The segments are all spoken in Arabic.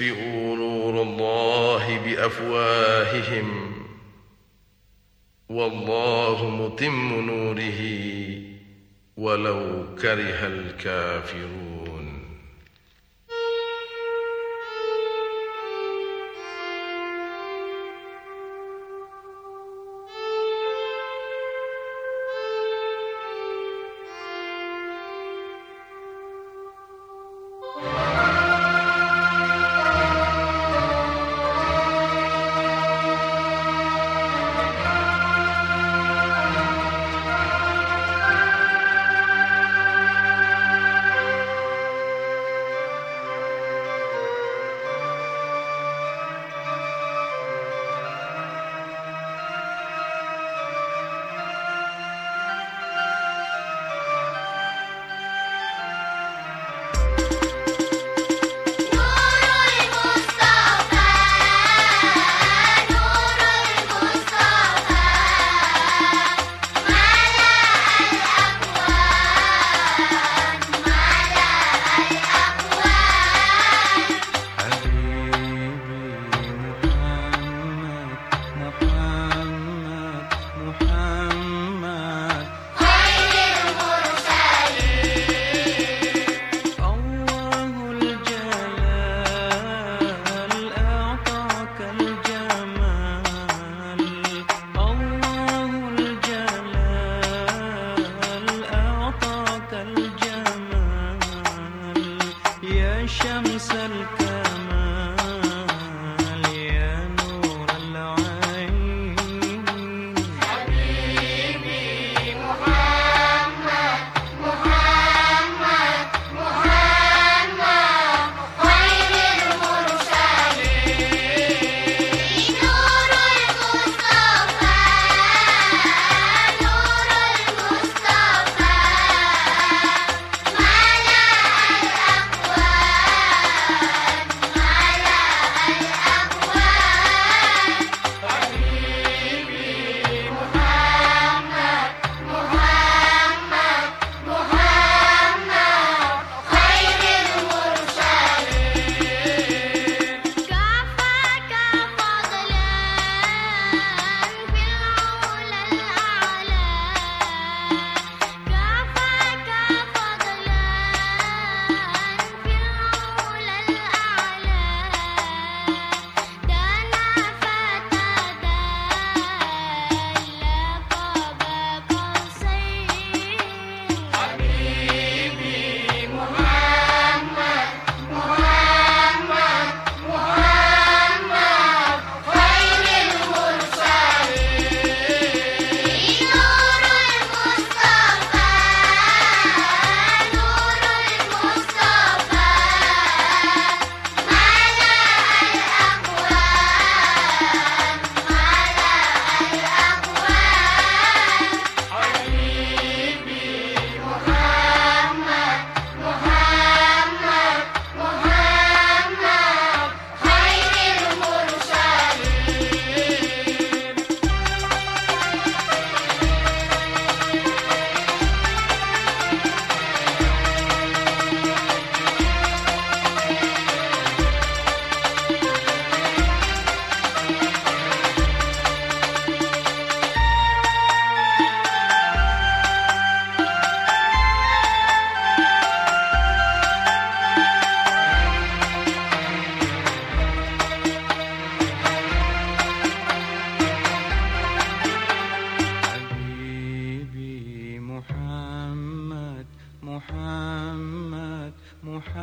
ليطفئوا نور الله بأفواههم. والله متم نوره ولو كره الكافرون. شمس الكون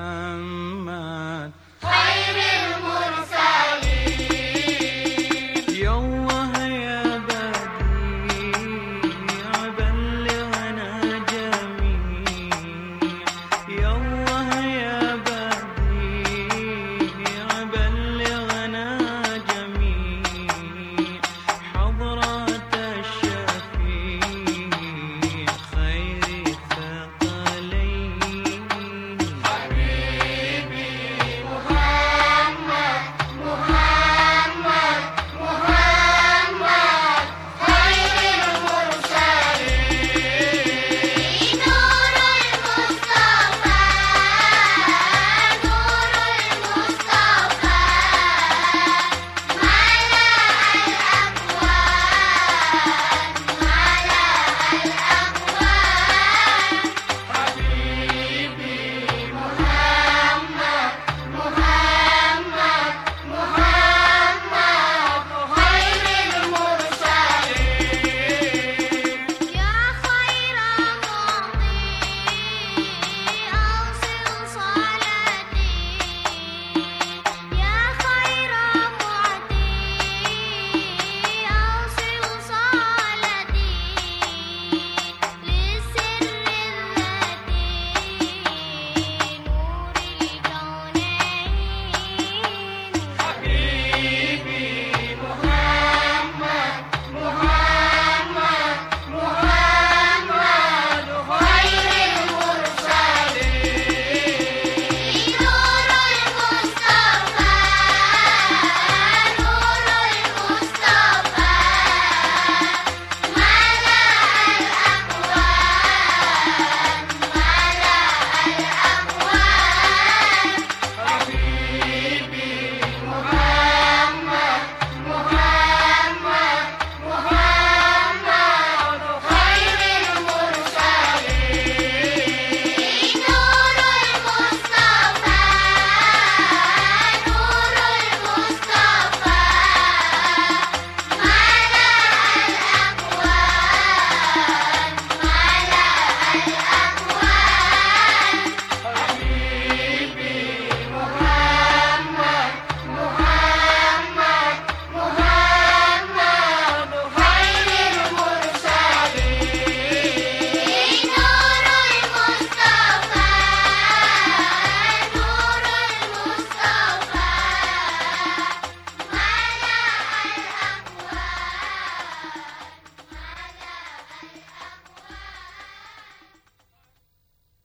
محمد خير المرسلين